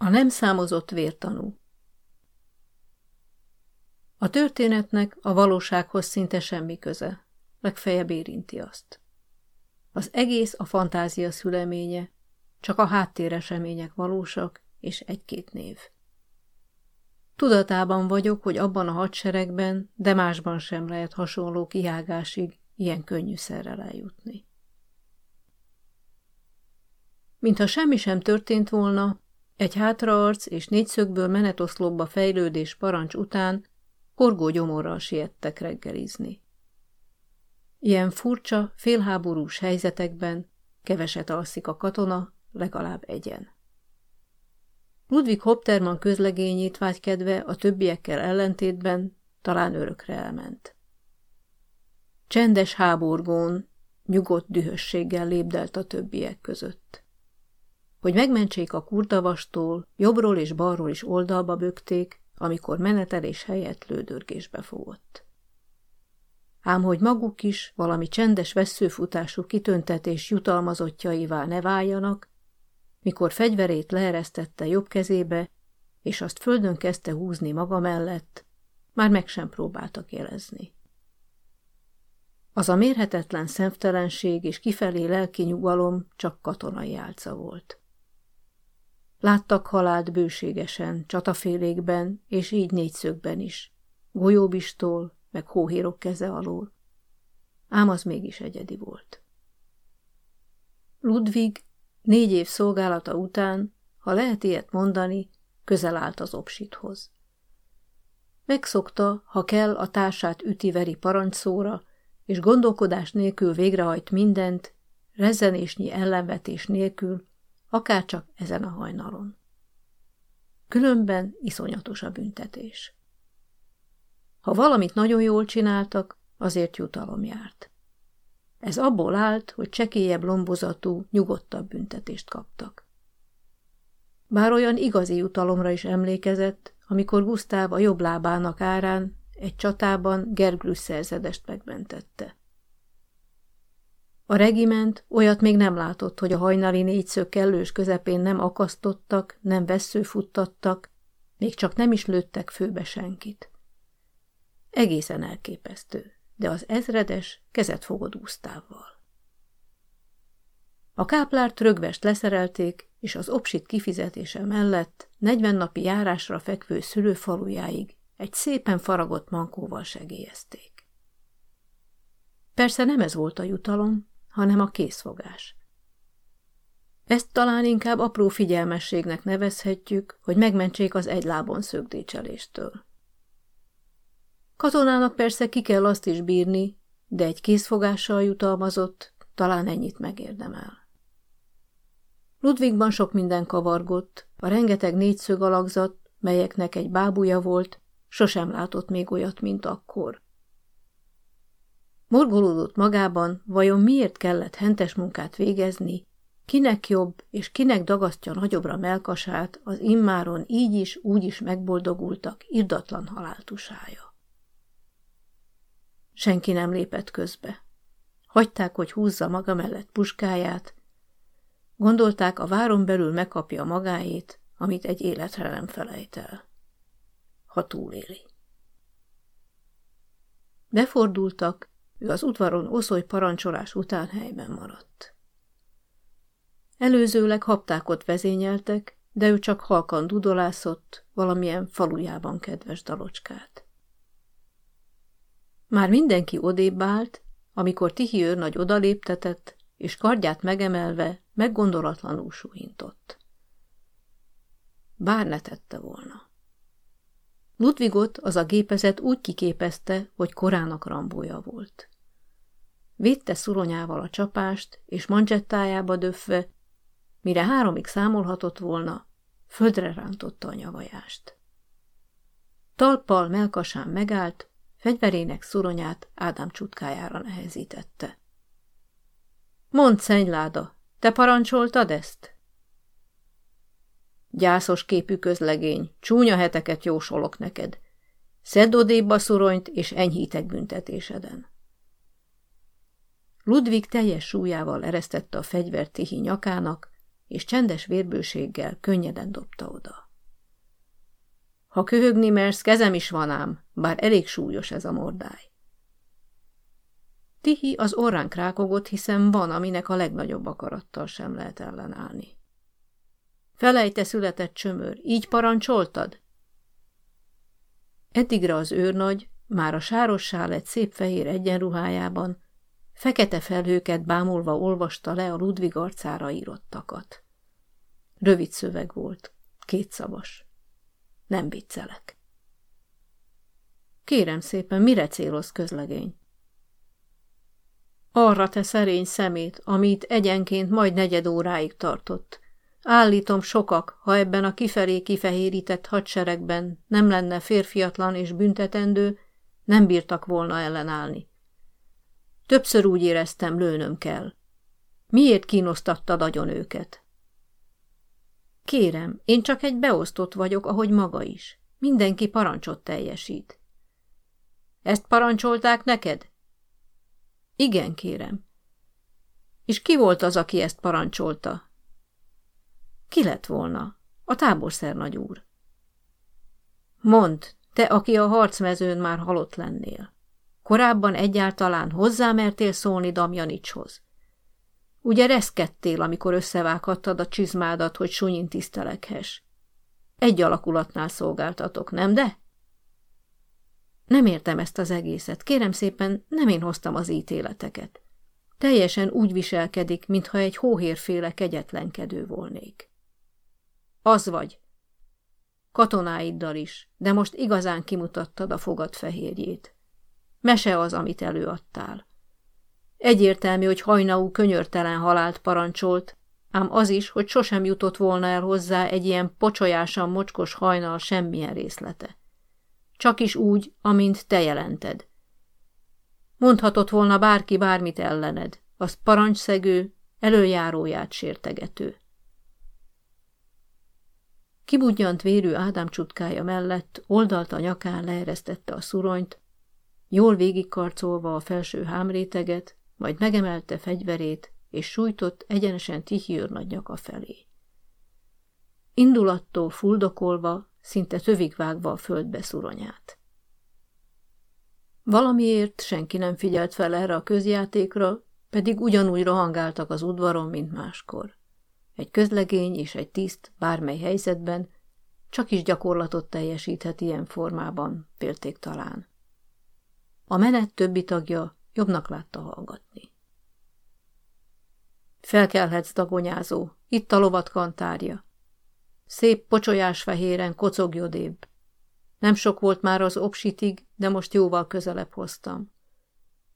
A nem számozott vértanú A történetnek a valósághoz szinte semmi köze, legfeljebb érinti azt. Az egész a fantázia szüleménye, csak a háttéresemények valósak, és egy-két név. Tudatában vagyok, hogy abban a hadseregben, de másban sem lehet hasonló kihágásig ilyen könnyűszerrel eljutni. Mintha semmi sem történt volna, egy hátraarc és négyszögből menetoszlopba fejlődés parancs után horgó gyomorral siettek reggelizni. Ilyen furcsa, félháborús helyzetekben keveset alszik a katona, legalább egyen. Ludwig Hopterman közlegényét vágykedve a többiekkel ellentétben talán örökre elment. Csendes háborgón, nyugodt dühösséggel lépdelt a többiek között. Hogy megmentsék a kurtavastól, jobbról és balról is oldalba bökték, amikor menetelés helyett lődörgésbe fogott. Ám hogy maguk is valami csendes veszőfutású kitöntetés jutalmazottjaivá ne váljanak, mikor fegyverét leeresztette jobb kezébe, és azt földön kezdte húzni maga mellett, már meg sem próbáltak jelezni. Az a mérhetetlen szemtelenség és kifelé lelki nyugalom csak katonai álca volt. Láttak halált bőségesen, csatafélékben, és így négyszögben is, golyóbistól, meg hóhérok keze alól. Ám az mégis egyedi volt. Ludwig négy év szolgálata után, ha lehet ilyet mondani, közel állt az obsithoz. Megszokta, ha kell, a társát üti-veri parancsszóra, és gondolkodás nélkül végrehajt mindent, rezzenésnyi ellenvetés nélkül, akár csak ezen a hajnalon. Különben iszonyatos a büntetés. Ha valamit nagyon jól csináltak, azért jutalom járt. Ez abból állt, hogy csekélyebb lombozatú, nyugodtabb büntetést kaptak. Bár olyan igazi jutalomra is emlékezett, amikor Gusztáv a jobb lábának árán egy csatában szerzedest megmentette. A regiment olyat még nem látott, hogy a hajnali négyszög kellős közepén nem akasztottak, nem veszőfuttattak, még csak nem is lőttek főbe senkit. Egészen elképesztő, de az ezredes kezet fogod úsztávval. A káplárt rögvest leszerelték, és az obsit kifizetése mellett 40 napi járásra fekvő szülőfalujáig egy szépen faragott mankóval segélyezték. Persze nem ez volt a jutalom, hanem a készfogás. Ezt talán inkább apró figyelmességnek nevezhetjük, hogy megmentsék az egy lábon szögdécseléstől. Katonának persze ki kell azt is bírni, de egy készfogással jutalmazott, talán ennyit megérdemel. Ludwigban sok minden kavargott, a rengeteg négyszög alakzat, melyeknek egy bábúja volt, sosem látott még olyat, mint akkor. Morgolódott magában, vajon miért kellett hentes munkát végezni, kinek jobb és kinek dagasztja nagyobbra melkasát az immáron így is, úgy is megboldogultak irdatlan haláltusája. Senki nem lépett közbe. Hagyták, hogy húzza maga mellett puskáját. Gondolták, a váron belül megkapja magáét, amit egy életre nem felejt el. Ha túléli. Befordultak, ő az udvaron oszoly parancsolás után helyben maradt. Előzőleg haptákot vezényeltek, de ő csak halkan dudolászott valamilyen falujában kedves dalocskát. Már mindenki odébb állt, amikor Tihi őrnagy odaléptetett, és kardját megemelve meggondolatlanul suhintott. Bár ne tette volna. Ludvigot az a gépezet úgy kiképezte, hogy korának rambója volt. Védte szuronyával a csapást, és mancsettájába döfve, mire háromig számolhatott volna, földre rántotta a nyavajást. Talpal melkasán megállt, fegyverének szuronyát Ádám csutkájára nehezítette. Mondd, szennyláda, te parancsoltad ezt? Gyászos képű közlegény, csúnya heteket jósolok neked. Szedd odébb a szuronyt, és enyhítek büntetéseden. Ludwig teljes súlyával eresztette a fegyvert Tihi nyakának, és csendes vérbőséggel könnyeden dobta oda. Ha köhögni mersz, kezem is van ám, bár elég súlyos ez a mordály. Tihi az orrán krákogott, hiszen van, aminek a legnagyobb akarattal sem lehet ellenállni. Felejte született csömör, így parancsoltad? Eddigre az őrnagy, már a sárossá lett szép fehér egyenruhájában, fekete felhőket bámulva olvasta le a Ludvig arcára írottakat. Rövid szöveg volt, kétszavas. Nem viccelek. Kérem szépen, mire céloz közlegény? Arra te szerény szemét, amit egyenként majd negyed óráig tartott. Állítom sokak, ha ebben a kifelé kifehérített hadseregben nem lenne férfiatlan és büntetendő, nem bírtak volna ellenállni. Többször úgy éreztem, lőnöm kell. Miért kínosztattad agyon őket? Kérem, én csak egy beosztott vagyok, ahogy maga is. Mindenki parancsot teljesít. Ezt parancsolták neked? Igen, kérem. És ki volt az, aki ezt parancsolta? Ki lett volna? A táborszernagy úr. Mondd, te, aki a harcmezőn már halott lennél. Korábban egyáltalán hozzámertél szólni Damjanicshoz. Ugye reszkedtél, amikor összevághattad a csizmádat, hogy sunyin tiszteleghess. Egy alakulatnál szolgáltatok, nem de? Nem értem ezt az egészet. Kérem szépen, nem én hoztam az ítéleteket. Teljesen úgy viselkedik, mintha egy hóhérféle kegyetlenkedő volnék. Az vagy. Katonáiddal is, de most igazán kimutattad a fogad fehérjét. Mese az, amit előadtál. Egyértelmű, hogy hajnaú könyörtelen halált parancsolt, ám az is, hogy sosem jutott volna el hozzá egy ilyen pocsolyásan mocskos hajnal semmilyen részlete. Csak is úgy, amint te jelented. Mondhatott volna bárki bármit ellened, az parancsszegő, előjáróját sértegető. Kibudjant vérű Ádám csutkája mellett oldalt a nyakán leeresztette a szuronyt, jól végigkarcolva a felső hámréteget, majd megemelte fegyverét, és sújtott egyenesen Tihiőr nagy nyaka felé. Indulattól fuldokolva, szinte tövigvágva a földbe szuronyát. Valamiért senki nem figyelt fel erre a közjátékra, pedig ugyanúgy rohangáltak az udvaron, mint máskor. Egy közlegény és egy tiszt bármely helyzetben csak is gyakorlatot teljesíthet ilyen formában, félték talán. A menet többi tagja jobbnak látta hallgatni. Felkelhetsz, dagonyázó, itt a lovat kantárja. Szép pocsolyás fehéren odébb. Nem sok volt már az obsitig, de most jóval közelebb hoztam.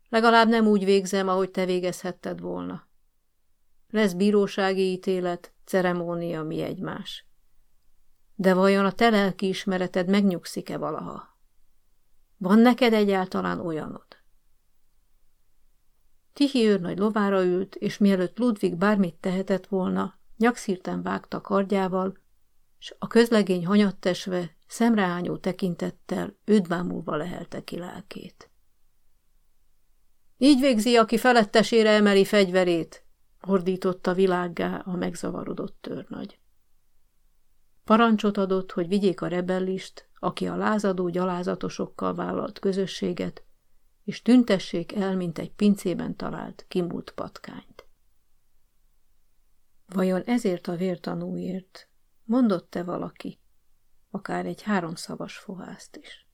Legalább nem úgy végzem, ahogy te végezhetted volna. Lesz bírósági ítélet, ceremónia, mi egymás. De vajon a te lelki ismereted megnyugszik-e valaha? Van neked egyáltalán olyanod? Tihi őrnagy lovára ült, és mielőtt Ludwig bármit tehetett volna, nyakszírten vágta kardjával, s a közlegény hanyattesve, szemreányó tekintettel őt bámulva lehelte ki lelkét. Így végzi, aki felettesére emeli fegyverét, ordította világgá a megzavarodott törnagy. Parancsot adott, hogy vigyék a rebellist, aki a lázadó gyalázatosokkal vállalt közösséget, és tüntessék el, mint egy pincében talált, kimúlt patkányt. Vajon ezért a vértanúért mondott-e valaki, akár egy háromszavas fohászt is?